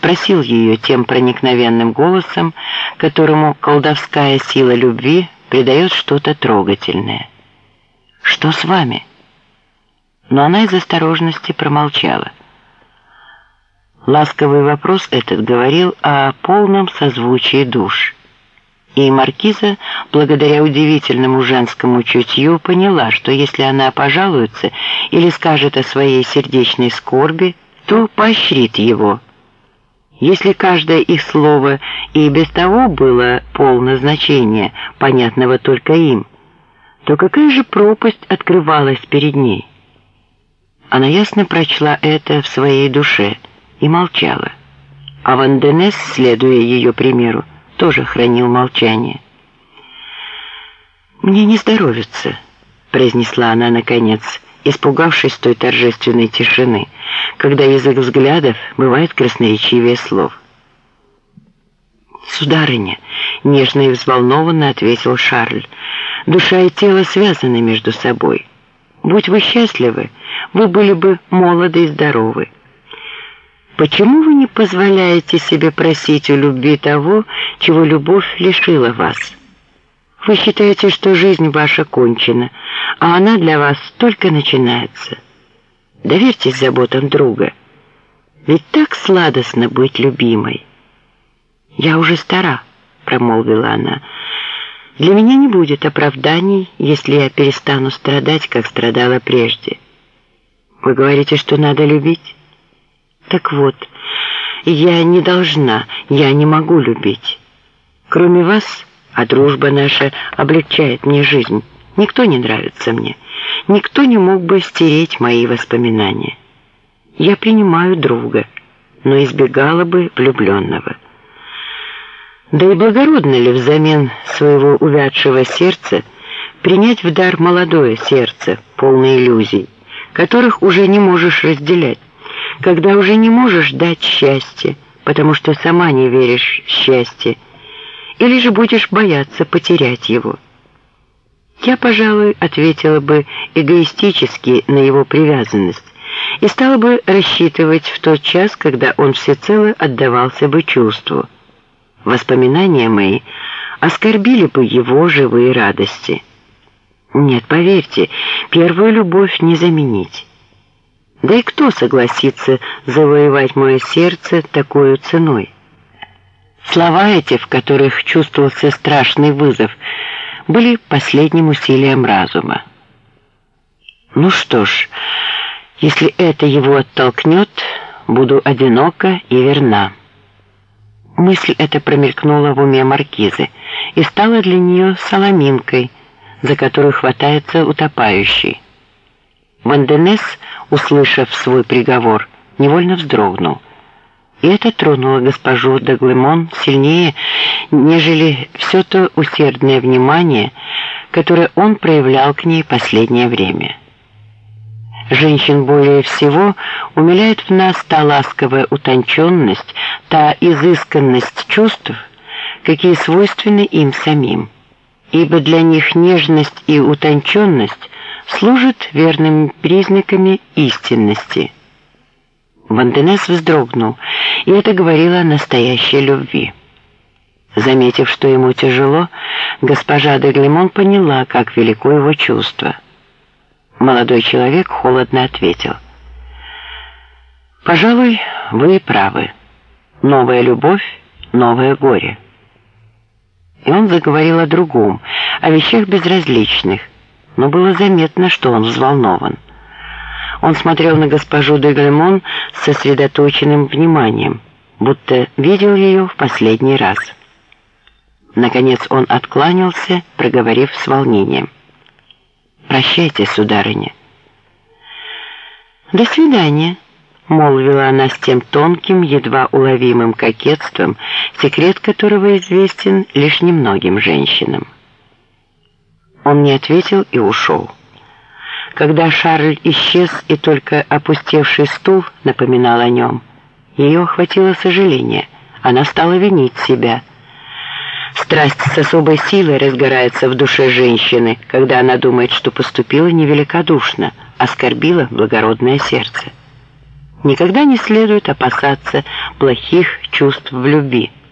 спросил ее тем проникновенным голосом, которому колдовская сила любви придает что-то трогательное. «Что с вами?» Но она из осторожности промолчала. Ласковый вопрос этот говорил о полном созвучии душ. И маркиза, благодаря удивительному женскому чутью, поняла, что если она пожалуется или скажет о своей сердечной скорби, то поощрит его. Если каждое их слово и без того было полно значения, понятного только им, то какая же пропасть открывалась перед ней? Она ясно прочла это в своей душе и молчала. А Ванденес, следуя ее примеру, тоже хранил молчание. «Мне не здоровится», — произнесла она наконец, испугавшись той торжественной тишины, когда язык взглядов бывает красноречивее слов. «Сударыня», — нежно и взволнованно ответил Шарль, — «душа и тело связаны между собой. Будь вы счастливы, вы были бы молоды и здоровы». Почему вы не позволяете себе просить у любви того, чего любовь лишила вас? Вы считаете, что жизнь ваша кончена, а она для вас только начинается. Доверьтесь заботам друга. Ведь так сладостно быть любимой. Я уже стара, промолвила она. Для меня не будет оправданий, если я перестану страдать, как страдала прежде. Вы говорите, что надо любить? Так вот, я не должна, я не могу любить. Кроме вас, а дружба наша облегчает мне жизнь, никто не нравится мне, никто не мог бы стереть мои воспоминания. Я принимаю друга, но избегала бы влюбленного. Да и благородно ли взамен своего увядшего сердца принять в дар молодое сердце, полное иллюзий, которых уже не можешь разделять? когда уже не можешь дать счастье, потому что сама не веришь в счастье, или же будешь бояться потерять его. Я, пожалуй, ответила бы эгоистически на его привязанность и стала бы рассчитывать в тот час, когда он всецело отдавался бы чувству. Воспоминания мои оскорбили бы его живые радости. Нет, поверьте, первую любовь не заменить. Да и кто согласится завоевать мое сердце такой ценой? Слова эти, в которых чувствовался страшный вызов, были последним усилием разума. Ну что ж, если это его оттолкнет, буду одинока и верна. Мысль эта промелькнула в уме маркизы и стала для нее соломинкой, за которую хватается утопающий. Ванденес, услышав свой приговор, невольно вздрогнул. И это тронуло госпожу Даглемон сильнее, нежели все то усердное внимание, которое он проявлял к ней последнее время. Женщин более всего умиляет в нас та ласковая утонченность, та изысканность чувств, какие свойственны им самим. Ибо для них нежность и утонченность служат верными признаками истинности. Ванденес вздрогнул, и это говорило о настоящей любви. Заметив, что ему тяжело, госпожа де Глемон поняла, как велико его чувство. Молодой человек холодно ответил. «Пожалуй, вы правы. Новая любовь, новое горе». И он заговорил о другом, о вещах безразличных, но было заметно, что он взволнован. Он смотрел на госпожу де Гальмон с сосредоточенным вниманием, будто видел ее в последний раз. Наконец он откланялся, проговорив с волнением. «Прощайте, сударыня». «До свидания», — молвила она с тем тонким, едва уловимым кокетством, секрет которого известен лишь немногим женщинам. Он не ответил и ушел. Когда Шарль исчез и только опустевший стул напоминал о нем, ее охватило сожаление. Она стала винить себя. Страсть с особой силой разгорается в душе женщины, когда она думает, что поступила невеликодушно, оскорбила благородное сердце. Никогда не следует опасаться плохих чувств в любви.